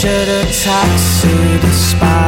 shared a taxi despite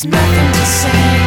there's nothing to say.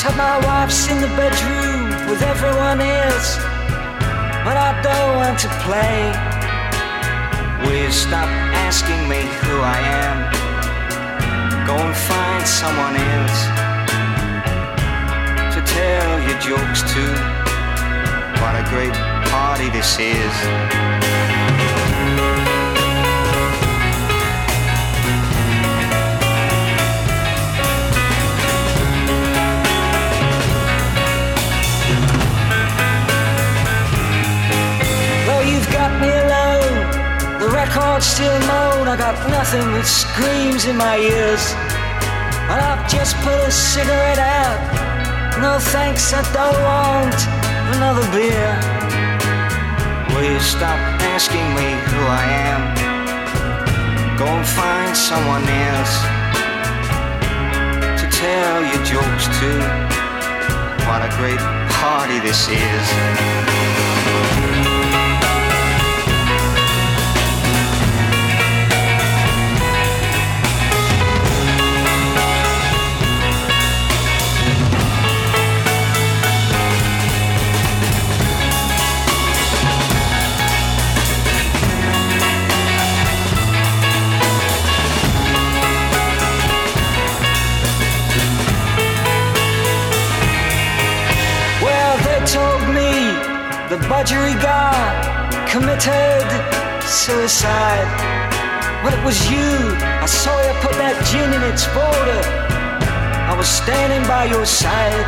So my wife's in the bedroom with everyone else. But I don't want to play. Will you stop asking me who I am? Go and find someone else to tell your jokes to. What a great party this is. You've got me alone, the record's still moan. I got nothing that screams in my ears. And I've just put a cigarette out. No thanks, I don't want another beer. Will you stop asking me who I am? Go and find someone else to tell your jokes to. What a great party this is. Budgerigar committed suicide. But it was you. I saw you put that gin in its folder. I was standing by your side.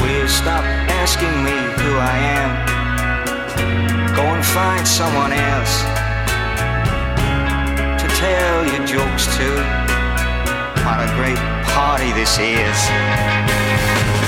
Will you stop asking me who I am? Go and find someone else to tell your jokes to. What a great party this is.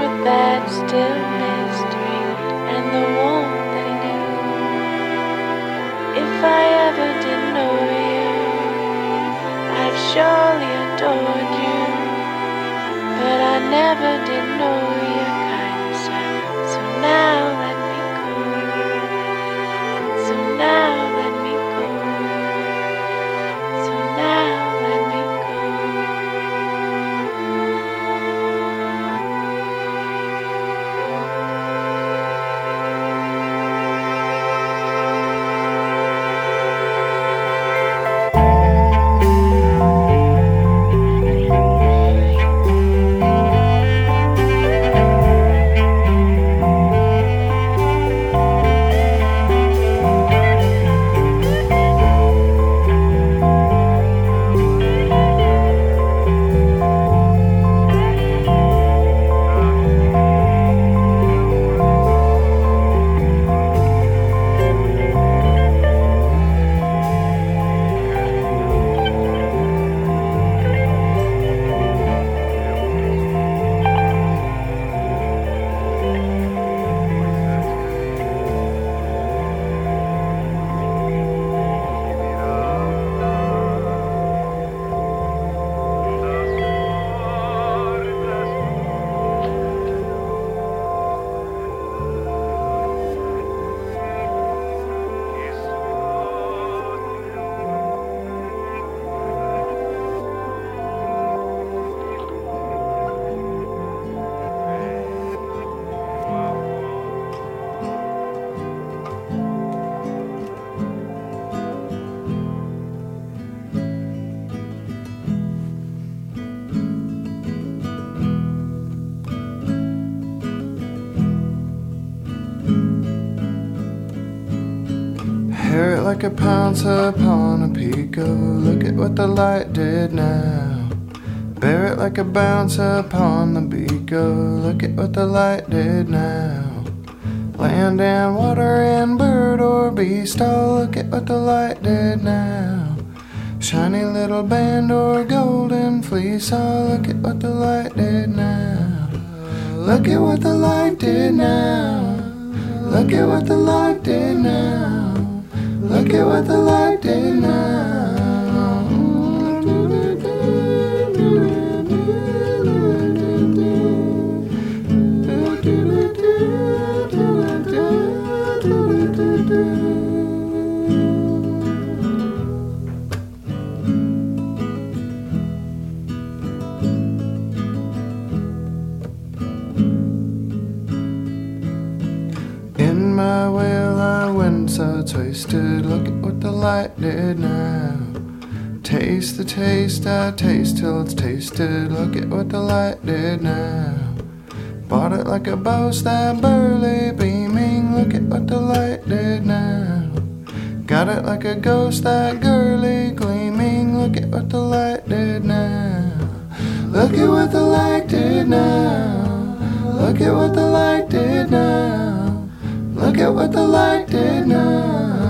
With that still mystery and the warmth that he knew. If I ever did know you, I'd surely adored you. But I never did know your. So now let me go. So now like a pounce upon a pico. Look at what the light did now. Bear it like a bounce upon the beaco. Look at what the light did now. Land and water and bird or beast. Oh, look at what the light did now. Shiny little band or golden fleece. Oh, look at what the light did now. Look at what the light did now. Look at what the light did now. Look at what the light did now. In my will I went so twisted. Did now. Taste the taste I taste till it's tasted. Look at what the light did now. Bought it like a boast that burly beaming. Look at what the light did now. Got it like a ghost that girly gleaming. Look at what the light did now. Look at what the light did now. Look at what the light did now. Look at what the light did now.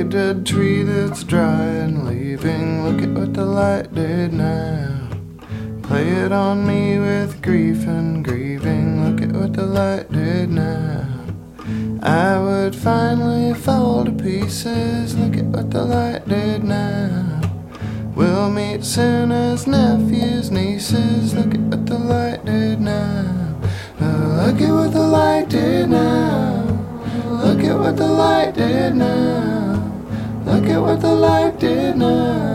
A dead tree that's dry and leaving. Look at what the light did now. Play it on me with grief and grieving. Look at what the light did now. I would finally fall to pieces. Look at what the light did now. We'll meet soon as nephews, nieces. Look at what the light did now. Look at what the light did now. Look at what the light did now. Look at what the light did now.